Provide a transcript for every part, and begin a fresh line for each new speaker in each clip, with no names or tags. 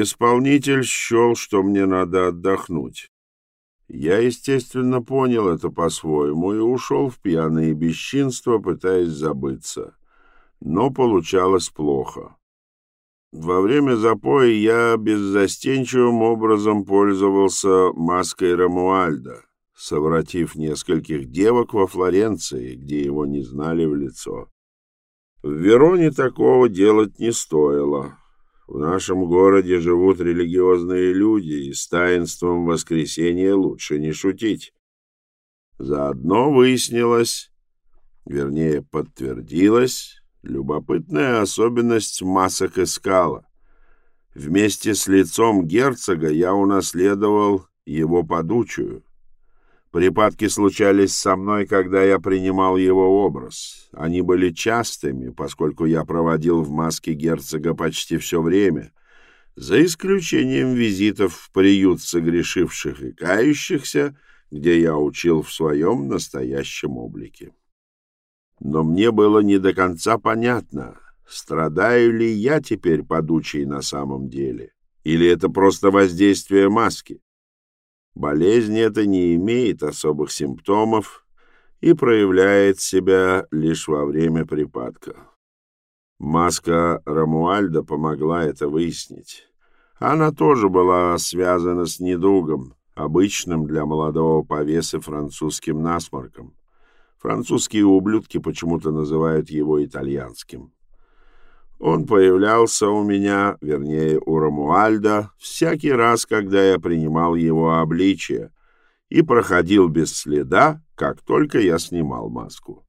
Исполнитель счел, что мне надо отдохнуть. Я, естественно, понял это по-своему и ушел в пьяные бесчинства, пытаясь забыться. Но получалось плохо. Во время запоя я беззастенчивым образом пользовался маской Рамуальда, совратив нескольких девок во Флоренции, где его не знали в лицо. В Вероне такого делать не стоило. В нашем городе живут религиозные люди, и с таинством воскресения лучше не шутить. Заодно выяснилось, вернее, подтвердилась любопытная особенность масок и скала. Вместе с лицом герцога я унаследовал его подучую — Припадки случались со мной, когда я принимал его образ. Они были частыми, поскольку я проводил в маске герцога почти все время, за исключением визитов в приют согрешивших и кающихся, где я учил в своем настоящем облике. Но мне было не до конца понятно, страдаю ли я теперь подучей на самом деле, или это просто воздействие маски. Болезнь эта не имеет особых симптомов и проявляет себя лишь во время припадка. Маска Рамуальда помогла это выяснить. Она тоже была связана с недугом, обычным для молодого повесы французским насморком. Французские ублюдки почему-то называют его итальянским. Он появлялся у меня, вернее, у Рамуальда, всякий раз, когда я принимал его обличие, и проходил без следа, как только я снимал маску.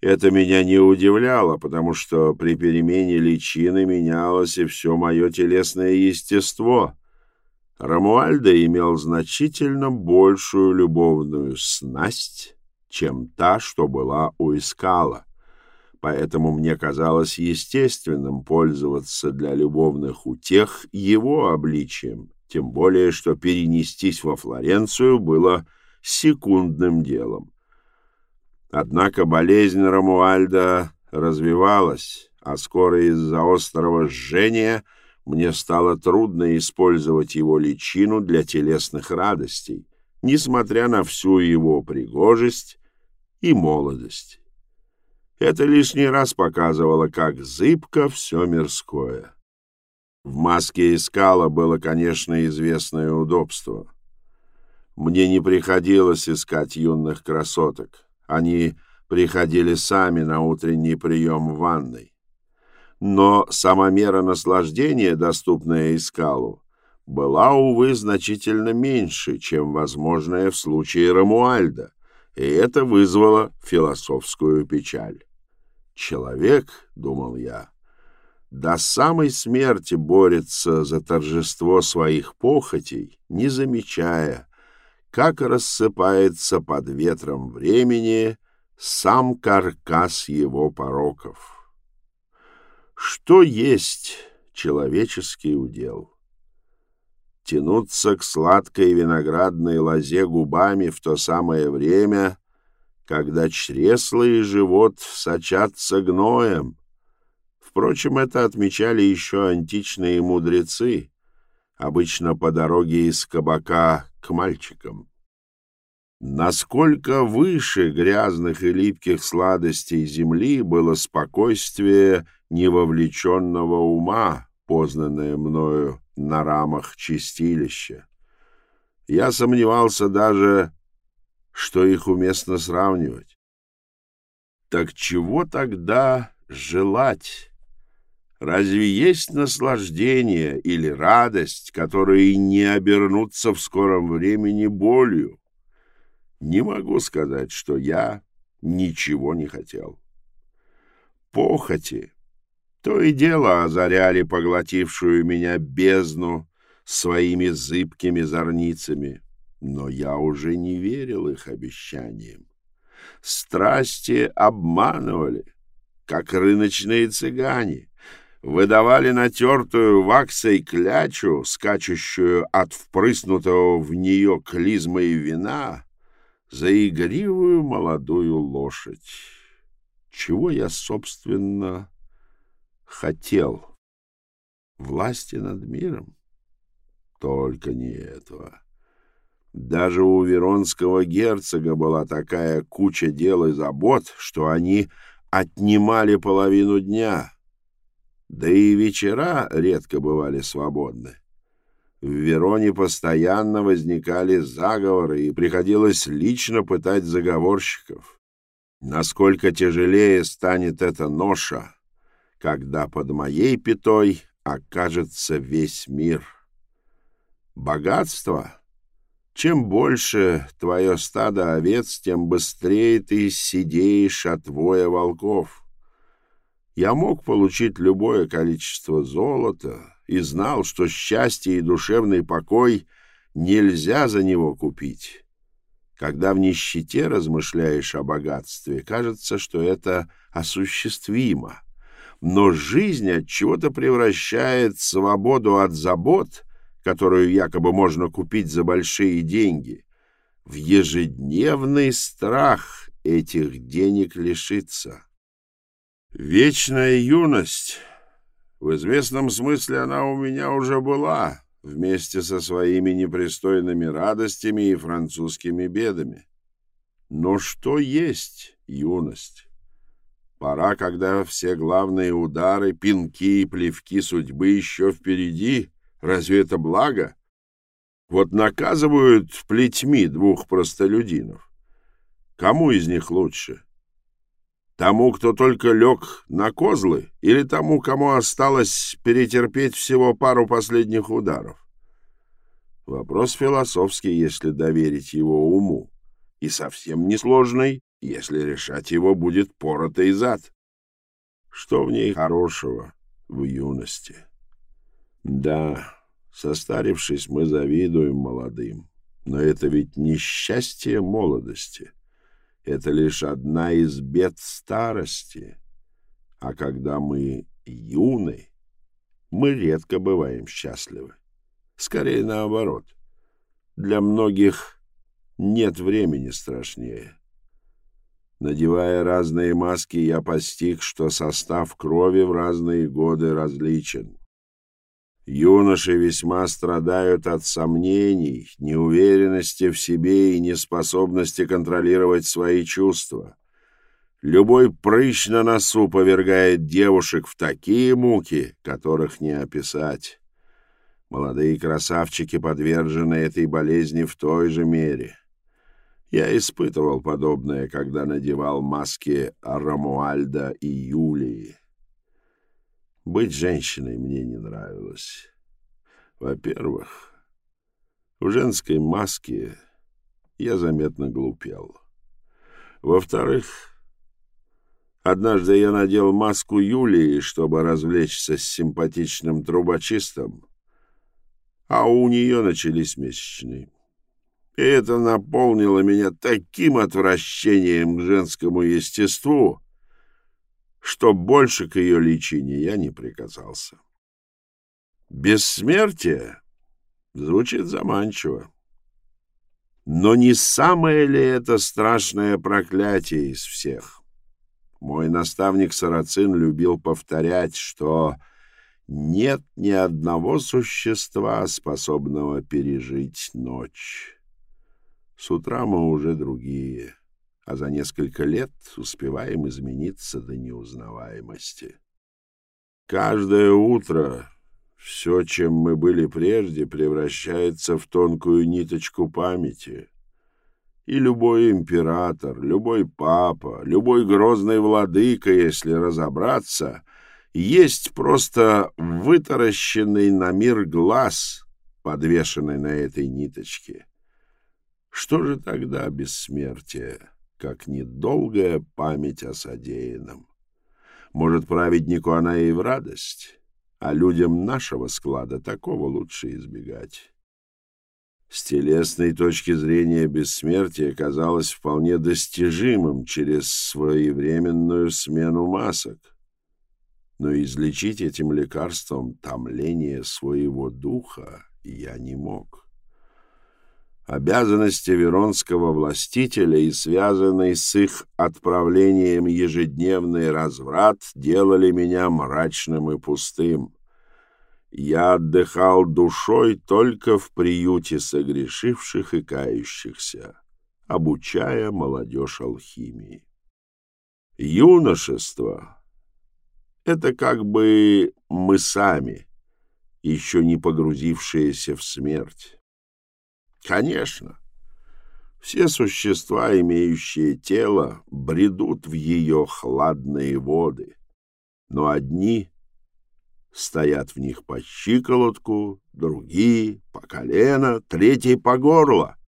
Это меня не удивляло, потому что при перемене личины менялось и все мое телесное естество. Рамуальда имел значительно большую любовную снасть, чем та, что была у Искала поэтому мне казалось естественным пользоваться для любовных утех его обличием, тем более что перенестись во Флоренцию было секундным делом. Однако болезнь Рамуальда развивалась, а скоро из-за острого жжения мне стало трудно использовать его личину для телесных радостей, несмотря на всю его пригожесть и молодость. Это лишний раз показывало, как зыбко все мирское. В маске искала было, конечно, известное удобство. Мне не приходилось искать юных красоток. Они приходили сами на утренний прием в ванной. Но сама мера наслаждения, доступная Искалу, была, увы, значительно меньше, чем возможная в случае Рамуальда, и это вызвало философскую печаль. Человек, — думал я, — до самой смерти борется за торжество своих похотей, не замечая, как рассыпается под ветром времени сам каркас его пороков. Что есть человеческий удел? Тянуться к сладкой виноградной лозе губами в то самое время — когда чресла и живот сочатся гноем. Впрочем, это отмечали еще античные мудрецы, обычно по дороге из кабака к мальчикам. Насколько выше грязных и липких сладостей земли было спокойствие невовлеченного ума, познанное мною на рамах чистилища. Я сомневался даже, что их уместно сравнивать. Так чего тогда желать? Разве есть наслаждение или радость, которые не обернутся в скором времени болью? Не могу сказать, что я ничего не хотел. Похоти то и дело озаряли поглотившую меня бездну своими зыбкими зорницами. Но я уже не верил их обещаниям. Страсти обманывали, как рыночные цыгане, выдавали натертую ваксой клячу, скачущую от впрыснутого в нее клизмой вина, за игривую молодую лошадь. Чего я, собственно, хотел? власти над миром? Только не этого. Даже у веронского герцога была такая куча дел и забот, что они отнимали половину дня. Да и вечера редко бывали свободны. В Вероне постоянно возникали заговоры, и приходилось лично пытать заговорщиков. Насколько тяжелее станет эта ноша, когда под моей пятой окажется весь мир. Богатство? Чем больше твое стадо овец, тем быстрее ты сидеешь от воя волков. Я мог получить любое количество золота и знал, что счастье и душевный покой нельзя за него купить. Когда в нищете размышляешь о богатстве, кажется, что это осуществимо. Но жизнь от чего-то превращает свободу от забот, которую якобы можно купить за большие деньги, в ежедневный страх этих денег лишиться. Вечная юность. В известном смысле она у меня уже была, вместе со своими непристойными радостями и французскими бедами. Но что есть юность? Пора, когда все главные удары, пинки и плевки судьбы еще впереди. Разве это благо? Вот наказывают плетьми двух простолюдинов. Кому из них лучше? — Тому, кто только лег на козлы, или тому, кому осталось перетерпеть всего пару последних ударов? Вопрос философский, если доверить его уму, и совсем несложный, если решать его будет поротый зад. Что в ней хорошего в юности? Да, состарившись, мы завидуем молодым, но это ведь несчастье молодости — это лишь одна из бед старости. А когда мы юны, мы редко бываем счастливы. Скорее наоборот. Для многих нет времени страшнее. Надевая разные маски, я постиг, что состав крови в разные годы различен. Юноши весьма страдают от сомнений, неуверенности в себе и неспособности контролировать свои чувства. Любой прыщ на носу повергает девушек в такие муки, которых не описать. Молодые красавчики подвержены этой болезни в той же мере. Я испытывал подобное, когда надевал маски Рамуальда и Юлии. Быть женщиной мне не нравилось. Во-первых, в женской маске я заметно глупел. Во-вторых, однажды я надел маску Юлии, чтобы развлечься с симпатичным трубочистом, а у нее начались месячные. И это наполнило меня таким отвращением к женскому естеству, что больше к ее личине я не прикасался. Бессмертие звучит заманчиво. Но не самое ли это страшное проклятие из всех? Мой наставник Сарацин любил повторять, что нет ни одного существа, способного пережить ночь. С утра мы уже другие а за несколько лет успеваем измениться до неузнаваемости. Каждое утро все, чем мы были прежде, превращается в тонкую ниточку памяти. И любой император, любой папа, любой грозный владыка, если разобраться, есть просто вытаращенный на мир глаз, подвешенный на этой ниточке. Что же тогда бессмертие? Как недолгая память о содеянном. Может, праведнику она и в радость, а людям нашего склада такого лучше избегать. С телесной точки зрения бессмертие казалось вполне достижимым через своевременную смену масок. Но излечить этим лекарством томление своего духа я не мог. Обязанности веронского властителя и связанный с их отправлением ежедневный разврат делали меня мрачным и пустым. я отдыхал душой только в приюте согрешивших и кающихся, обучая молодежь алхимии. Юношество — это как бы мы сами, еще не погрузившиеся в смерть. Конечно, все существа, имеющие тело, бредут в ее хладные воды, но одни стоят в них по щиколотку, другие — по колено, третий — по горло.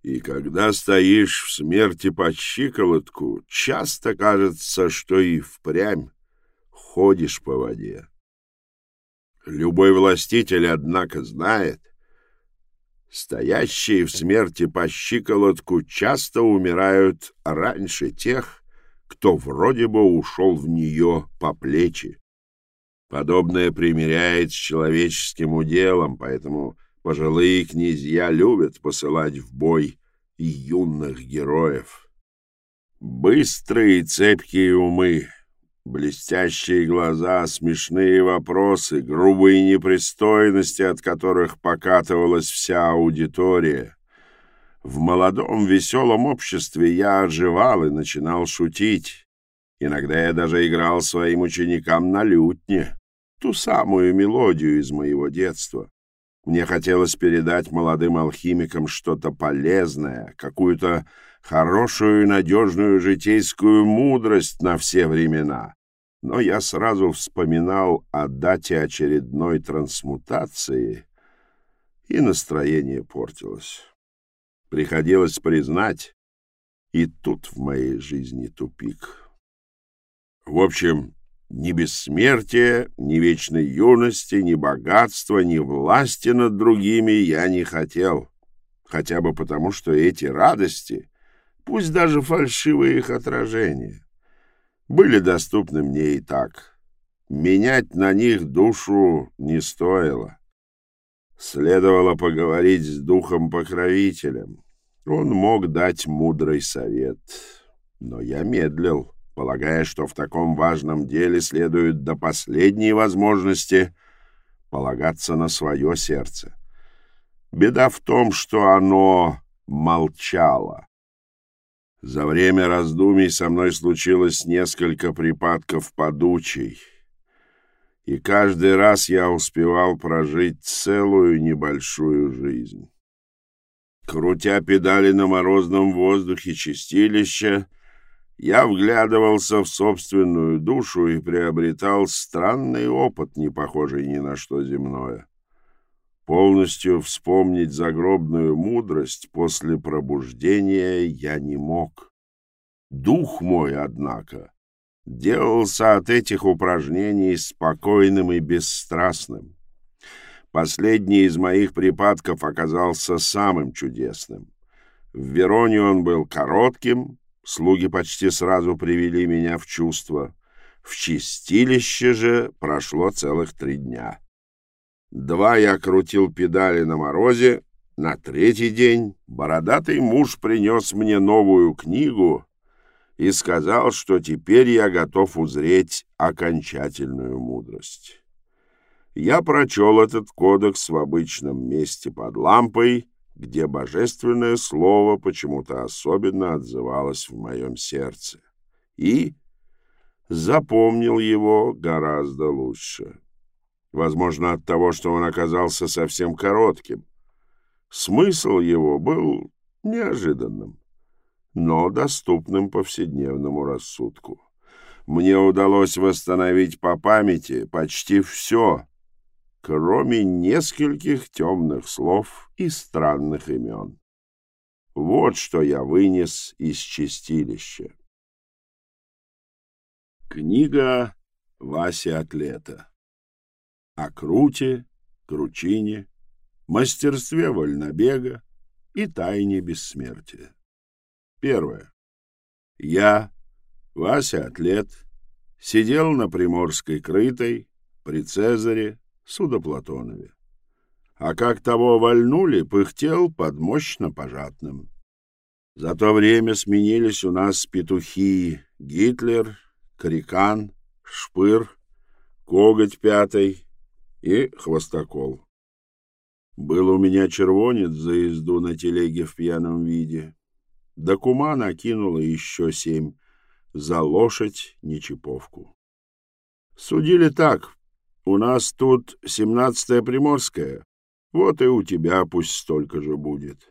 И когда стоишь в смерти по щиколотку, часто кажется, что и впрямь ходишь по воде. Любой властитель, однако, знает, стоящие в смерти по щиколотку часто умирают раньше тех, кто вроде бы ушел в нее по плечи. Подобное примиряет с человеческим уделом, поэтому пожилые князья любят посылать в бой юных героев. Быстрые и цепкие умы Блестящие глаза, смешные вопросы, грубые непристойности, от которых покатывалась вся аудитория. В молодом веселом обществе я оживал и начинал шутить. Иногда я даже играл своим ученикам на лютне, ту самую мелодию из моего детства. Мне хотелось передать молодым алхимикам что-то полезное, какую-то хорошую и надежную житейскую мудрость на все времена. Но я сразу вспоминал о дате очередной трансмутации, и настроение портилось. Приходилось признать, и тут в моей жизни тупик. В общем, ни бессмертия, ни вечной юности, ни богатства, ни власти над другими я не хотел, хотя бы потому, что эти радости — пусть даже фальшивые их отражения, были доступны мне и так. Менять на них душу не стоило. Следовало поговорить с духом-покровителем. Он мог дать мудрый совет. Но я медлил, полагая, что в таком важном деле следует до последней возможности полагаться на свое сердце. Беда в том, что оно молчало. За время раздумий со мной случилось несколько припадков подучей, и каждый раз я успевал прожить целую небольшую жизнь. Крутя педали на морозном воздухе чистилища, я вглядывался в собственную душу и приобретал странный опыт, не похожий ни на что земное. Полностью вспомнить загробную мудрость после пробуждения я не мог. Дух мой, однако, делался от этих упражнений спокойным и бесстрастным. Последний из моих припадков оказался самым чудесным. В Вероне он был коротким, слуги почти сразу привели меня в чувство. В чистилище же прошло целых три дня. Два я крутил педали на морозе. На третий день бородатый муж принес мне новую книгу и сказал, что теперь я готов узреть окончательную мудрость. Я прочел этот кодекс в обычном месте под лампой, где божественное слово почему-то особенно отзывалось в моем сердце, и запомнил его гораздо лучше. Возможно, от того, что он оказался совсем коротким. Смысл его был неожиданным, но доступным повседневному рассудку. Мне удалось восстановить по памяти почти все, кроме нескольких темных слов и странных имен. Вот что я вынес из чистилища. Книга Васи Атлета о круте, кручине, мастерстве вольнобега и тайне бессмертия. Первое. Я, Вася-атлет, сидел на Приморской крытой при Цезаре Судоплатонове. А как того вольнули, пыхтел под мощно пожатным. За то время сменились у нас петухи Гитлер, Крикан, Шпыр, Коготь пятый, и хвостокол. Был у меня червонец за езду на телеге в пьяном виде. Да кума накинула еще семь за лошадь нечиповку. Судили так. У нас тут семнадцатая приморская. Вот и у тебя пусть столько же будет.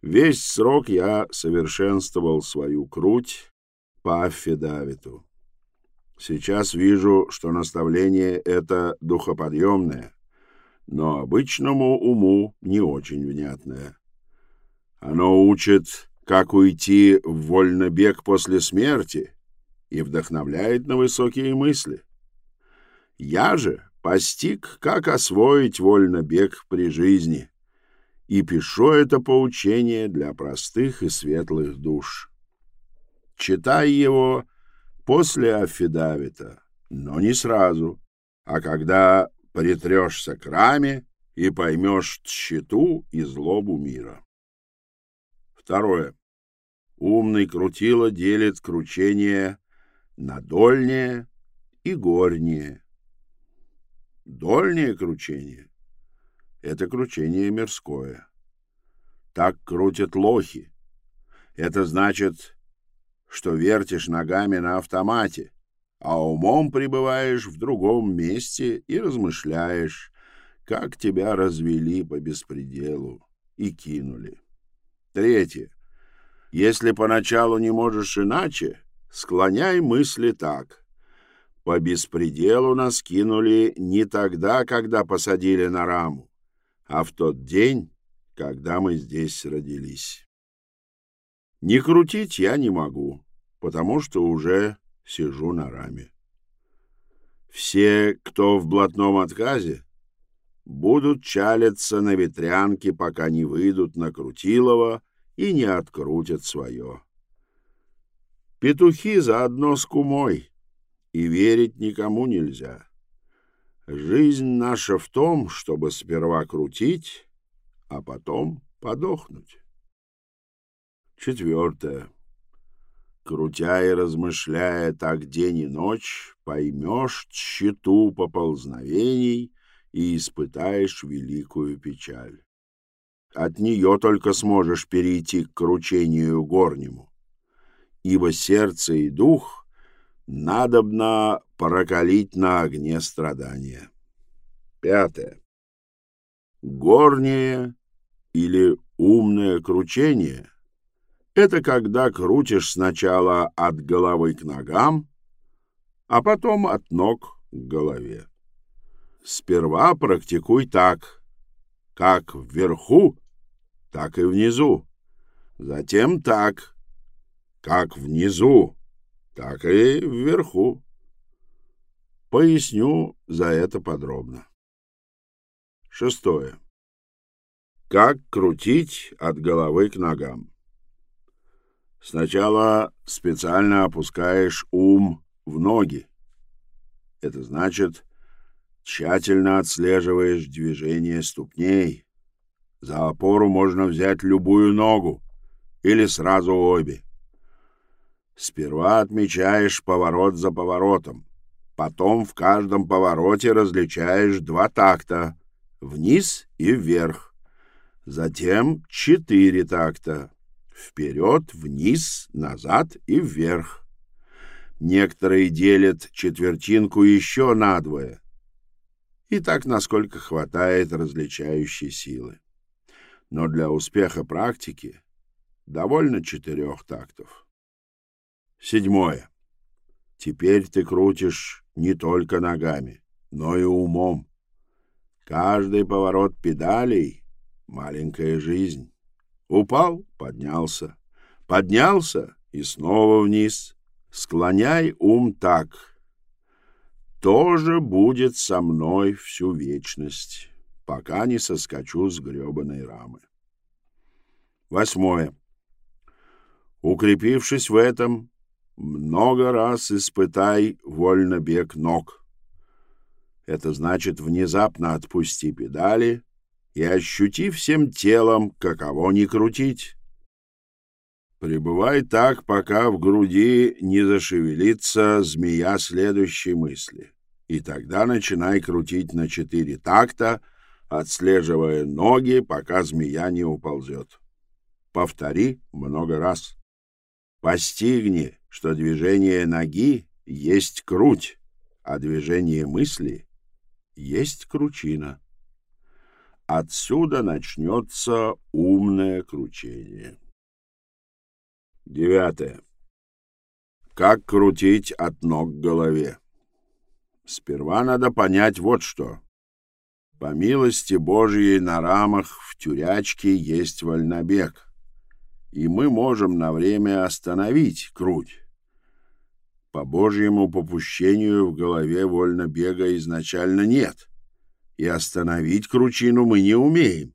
Весь срок я совершенствовал свою круть по аффидавиту. Сейчас вижу, что наставление это духоподъемное, но обычному уму не очень внятное. Оно учит, как уйти в вольнобег после смерти и вдохновляет на высокие мысли. Я же постиг, как освоить вольнобег при жизни, и пишу это поучение для простых и светлых душ. Читай его после аффидавита, но не сразу, а когда притрешься к раме и поймешь тщету и злобу мира. Второе. Умный крутило делит кручение на дольнее и горнее. Дольнее кручение это кручение мирское. Так крутят лохи. Это значит, что вертишь ногами на автомате, а умом пребываешь в другом месте и размышляешь, как тебя развели по беспределу и кинули. Третье. Если поначалу не можешь иначе, склоняй мысли так. По беспределу нас кинули не тогда, когда посадили на раму, а в тот день, когда мы здесь родились. Не крутить я не могу, потому что уже сижу на раме. Все, кто в блатном отказе, будут чалиться на ветрянке, пока не выйдут на Крутилова и не открутят свое. Петухи заодно с кумой, и верить никому нельзя. Жизнь наша в том, чтобы сперва крутить, а потом подохнуть. Четвертое. Крутя и размышляя так день и ночь, поймешь тщету поползновений и испытаешь великую печаль. От нее только сможешь перейти к кручению горнему, ибо сердце и дух надобно прокалить на огне страдания. Пятое. Горнее или умное кручение — это когда крутишь сначала от головы к ногам, а потом от ног к голове. Сперва практикуй так, как вверху, так и внизу. Затем так, как внизу, так и вверху. Поясню за это подробно. Шестое. Как крутить от головы к ногам? Сначала специально опускаешь ум в ноги. Это значит, тщательно отслеживаешь движение ступней. За опору можно взять любую ногу или сразу обе. Сперва отмечаешь поворот за поворотом. Потом в каждом повороте различаешь два такта — вниз и вверх. Затем четыре такта — вперед, вниз, назад и вверх. Некоторые делят четвертинку еще надвое. И так, насколько хватает различающей силы. Но для успеха практики довольно четырех тактов. Седьмое. Теперь ты крутишь не только ногами, но и умом. Каждый поворот педалей — маленькая жизнь. Упал — поднялся. Поднялся — и снова вниз. Склоняй ум так. Тоже будет со мной всю вечность, пока не соскочу с гребаной рамы. Восьмое. Укрепившись в этом, много раз испытай вольно бег ног. Это значит внезапно отпусти педали и ощути всем телом, каково не крутить. Пребывай так, пока в груди не зашевелится змея следующей мысли, И тогда начинай крутить на четыре такта, отслеживая ноги, пока змея не уползет. Повтори много раз. Постигни, что движение ноги есть круть, а движение мысли есть кручина. Отсюда начнется умное кручение. Девятое. Как крутить от ног к голове? Сперва надо понять вот что. По милости Божьей на рамах в тюрячке есть вольнобег, и мы можем на время остановить круть. По Божьему попущению в голове вольнобега изначально нет, и остановить кручину мы не умеем.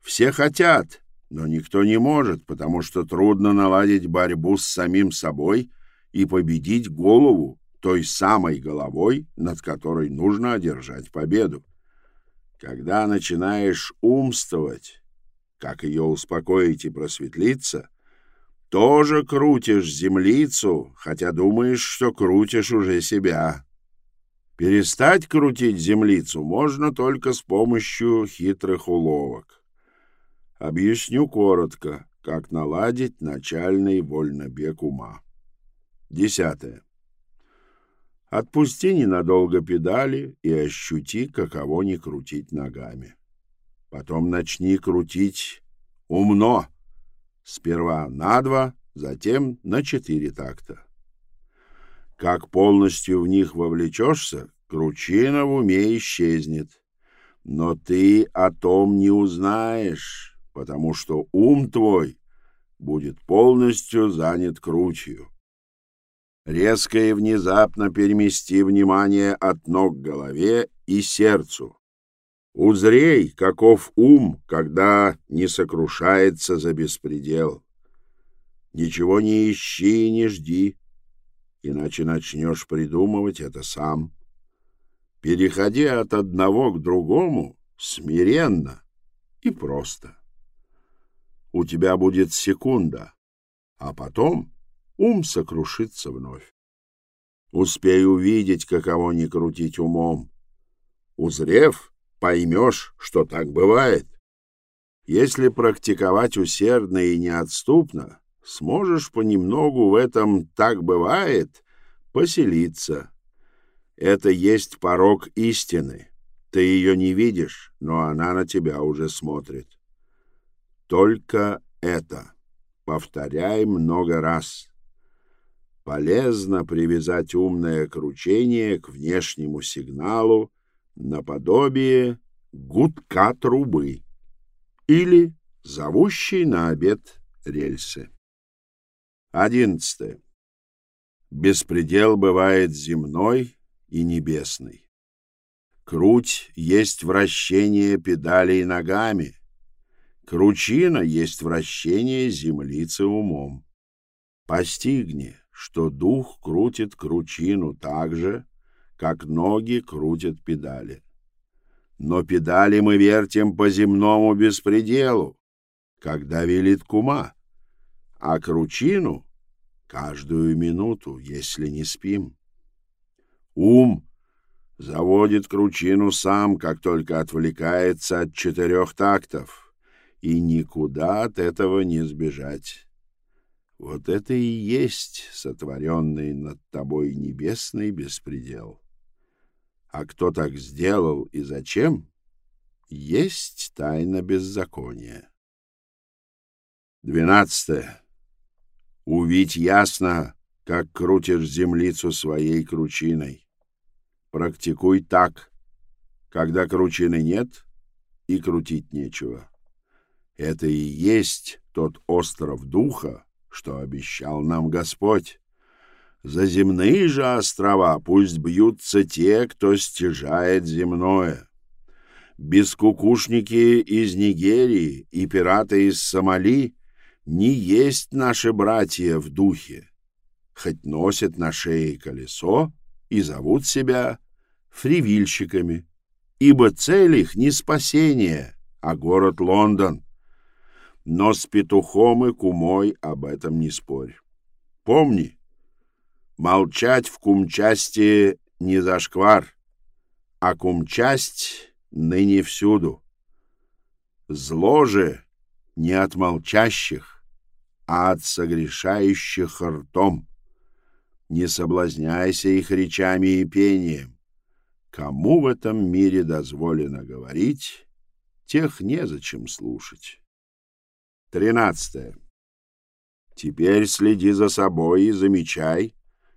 Все хотят, но никто не может, потому что трудно наладить борьбу с самим собой и победить голову, той самой головой, над которой нужно одержать победу. Когда начинаешь умствовать, как ее успокоить и просветлиться, тоже крутишь землицу, хотя думаешь, что крутишь уже себя. Перестать крутить землицу можно только с помощью хитрых уловок. Объясню коротко, как наладить начальный вольнобег ума. Десятое. Отпусти ненадолго педали и ощути, каково не крутить ногами. Потом начни крутить умно. Сперва на два, затем на четыре такта. Как полностью в них вовлечешься, кручина в уме исчезнет. Но ты о том не узнаешь, потому что ум твой будет полностью занят кручью. Резко и внезапно перемести внимание от ног к голове и сердцу. Узрей, каков ум, когда не сокрушается за беспредел. Ничего не ищи и не жди, иначе начнешь придумывать это сам. Переходи от одного к другому смиренно и просто. У тебя будет секунда, а потом ум сокрушится вновь. Успей увидеть, каково не крутить умом. Узрев, поймешь, что так бывает. Если практиковать усердно и неотступно, сможешь понемногу в этом «так бывает» поселиться. Это есть порог истины. Ты ее не видишь, но она на тебя уже смотрит. Только это. Повторяй много раз. Полезно привязать умное кручение к внешнему сигналу наподобие гудка трубы или зовущей на обед рельсы. Одиннадцатое. Беспредел бывает земной и небесный. Круть есть вращение педалей ногами. Кручина есть вращение землицы умом. Постигни, что дух крутит кручину так же, как ноги крутят педали. Но педали мы вертим по земному беспределу, когда велит кума, а кручину — каждую минуту, если не спим. Ум заводит кручину сам, как только отвлекается от четырех тактов, и никуда от этого не сбежать. Вот это и есть сотворенный над тобой небесный беспредел. А кто так сделал и зачем, есть тайна беззакония. Двенадцатое. Увидь ясно, как крутишь землицу своей кручиной. Практикуй так, когда кручины нет и крутить нечего. Это и есть тот остров духа, что обещал нам Господь. За земные же острова пусть бьются те, кто стяжает земное. Бескукушники из Нигерии и пираты из Сомали не есть наши братья в духе, хоть носят на шее колесо и зовут себя фривильщиками, ибо цель их не спасение, а город Лондон — но с петухом и кумой об этом не спорь. Помни, молчать в кумчасти не зашквар, а кумчасть ныне всюду. Зло же не от молчащих, а от согрешающих ртом. Не соблазняйся их речами и пением. Кому в этом мире дозволено говорить, тех незачем слушать. Тринадцатое. Теперь следи за собой и замечай,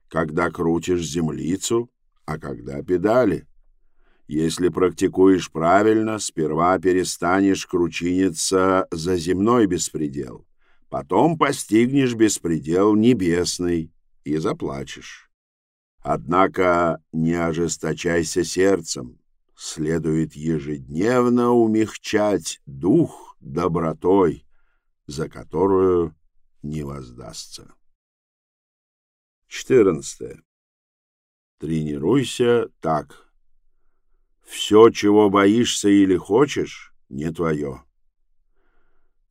когда крутишь землицу, а когда педали. Если практикуешь правильно, сперва перестанешь кручиниться за земной беспредел, потом постигнешь беспредел небесный и заплачешь. Однако не ожесточайся сердцем, следует ежедневно умягчать дух добротой, за которую не воздастся. 14. Тренируйся так. Все, чего боишься или хочешь, не твое.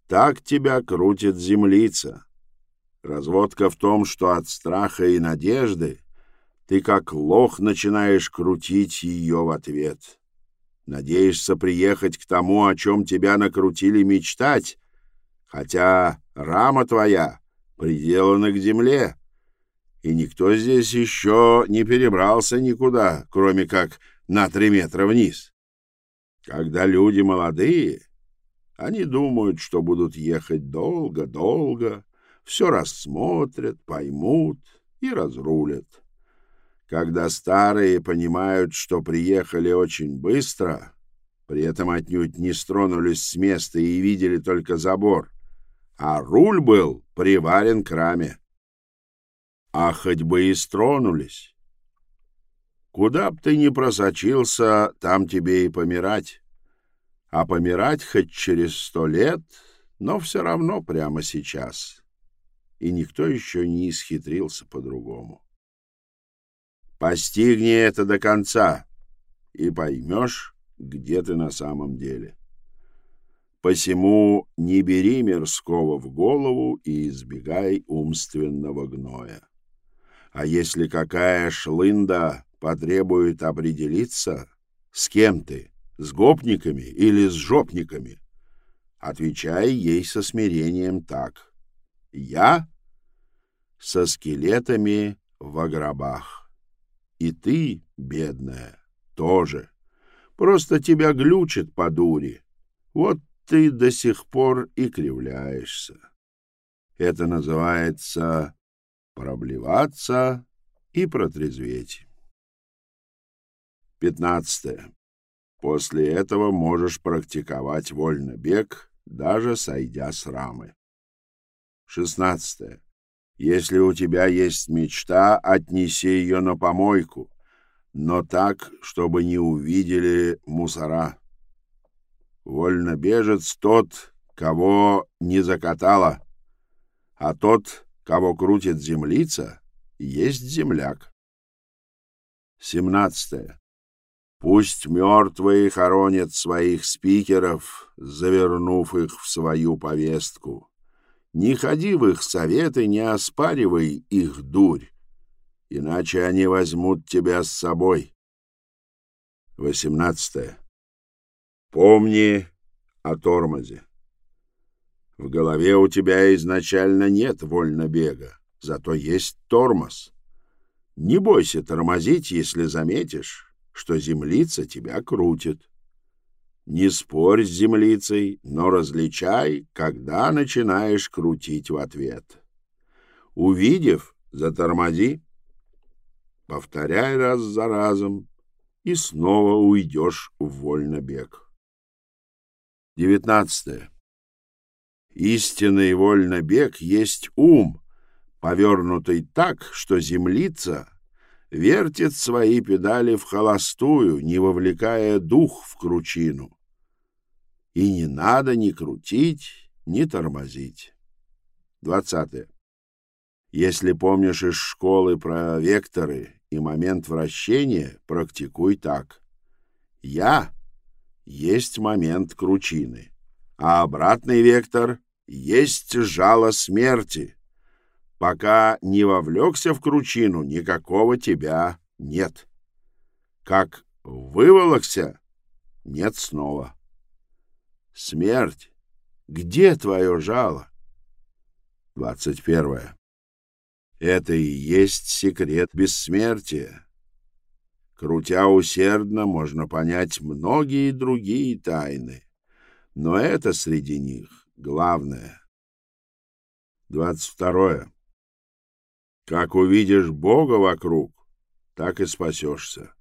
Так тебя крутит землица. Разводка в том, что от страха и надежды ты как лох начинаешь крутить ее в ответ. Надеешься приехать к тому, о чем тебя накрутили мечтать, хотя рама твоя приделана к земле, и никто здесь еще не перебрался никуда, кроме как на три метра вниз. Когда люди молодые, они думают, что будут ехать долго-долго, все рассмотрят, поймут и разрулят. Когда старые понимают, что приехали очень быстро, при этом отнюдь не стронулись с места и видели только забор, а руль был приварен к раме. А хоть бы и стронулись. Куда б ты ни просочился, там тебе и помирать. А помирать хоть через сто лет, но все равно прямо сейчас. И никто еще не исхитрился по-другому. Постигни это до конца, и поймешь, где ты на самом деле. Посему не бери мирского в голову и избегай умственного гноя. А если какая шлында потребует определиться, с кем ты, с гопниками или с жопниками, отвечай ей со смирением так. Я со скелетами в гробах. И ты, бедная, тоже. Просто тебя глючит по дури. Вот ты до сих пор и кривляешься. Это называется проблеваться и протрезветь. Пятнадцатое. После этого можешь практиковать вольно бег, даже сойдя с рамы. Шестнадцатое. Если у тебя есть мечта, отнеси ее на помойку, но так, чтобы не увидели мусора. Вольнобежец тот, кого не закатало, а тот, кого крутит землица, есть земляк. 17. Пусть мертвые хоронят своих спикеров, завернув их в свою повестку. Не ходи в их советы, не оспаривай их дурь, иначе они возьмут тебя с собой. 18. Помни о тормозе. В голове у тебя изначально нет вольнобега, зато есть тормоз. Не бойся тормозить, если заметишь, что землица тебя крутит. Не спорь с землицей, но различай, когда начинаешь крутить в ответ. Увидев, затормози. Повторяй раз за разом, и снова уйдешь в вольнобег. 19. Истинный вольнобег есть ум, повернутый так, что землица вертит свои педали в холостую, не вовлекая дух в кручину. И не надо ни крутить, ни тормозить. 20. Если помнишь из школы про векторы и момент вращения, практикуй так. Я есть момент кручины, а обратный вектор есть жало смерти. Пока не вовлекся в кручину, никакого тебя нет. Как выволокся, нет снова. Смерть, где твое жало? Двадцать первое. Это и есть секрет бессмертия. Крутя усердно, можно понять многие другие тайны, но это среди них главное. Двадцать второе. Как увидишь Бога вокруг, так и спасешься.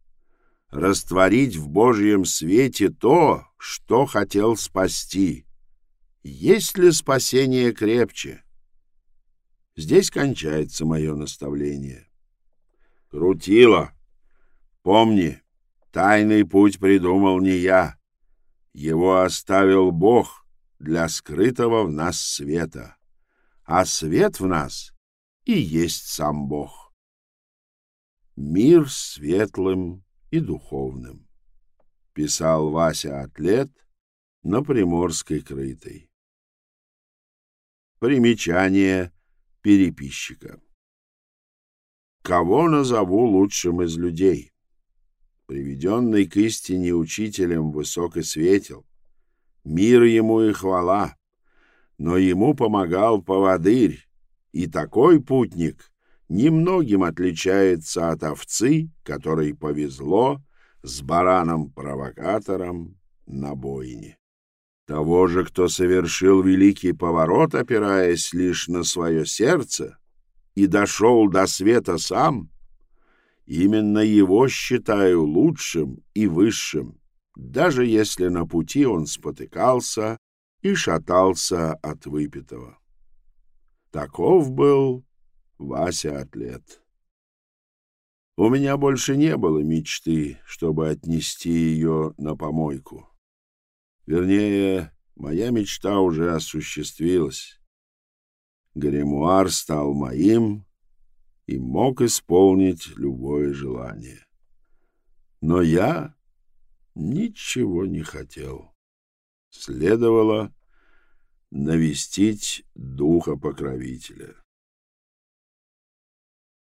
Растворить в Божьем свете то, что хотел спасти. Есть ли спасение крепче? Здесь кончается мое наставление. Крутило. Помни, тайный путь придумал не я. Его оставил Бог для скрытого в нас света. А свет в нас и есть сам Бог. Мир светлым и духовным. Писал Вася Атлет на Приморской крытой. Примечание переписчика. Кого назову лучшим из людей? Приведенный к истине учителем высок и светел. Мир ему и хвала. Но ему помогал поводырь, и такой путник немногим отличается от овцы, которой повезло с бараном-провокатором на бойне. Того же, кто совершил великий поворот, опираясь лишь на свое сердце, и дошел до света сам, именно его считаю лучшим и высшим, даже если на пути он спотыкался и шатался от выпитого. Таков был Вася-атлет. У меня больше не было мечты, чтобы отнести ее на помойку. Вернее, моя мечта уже осуществилась. Гримуар стал моим и мог исполнить любое желание. Но я ничего не хотел. Следовало навестить духа покровителя.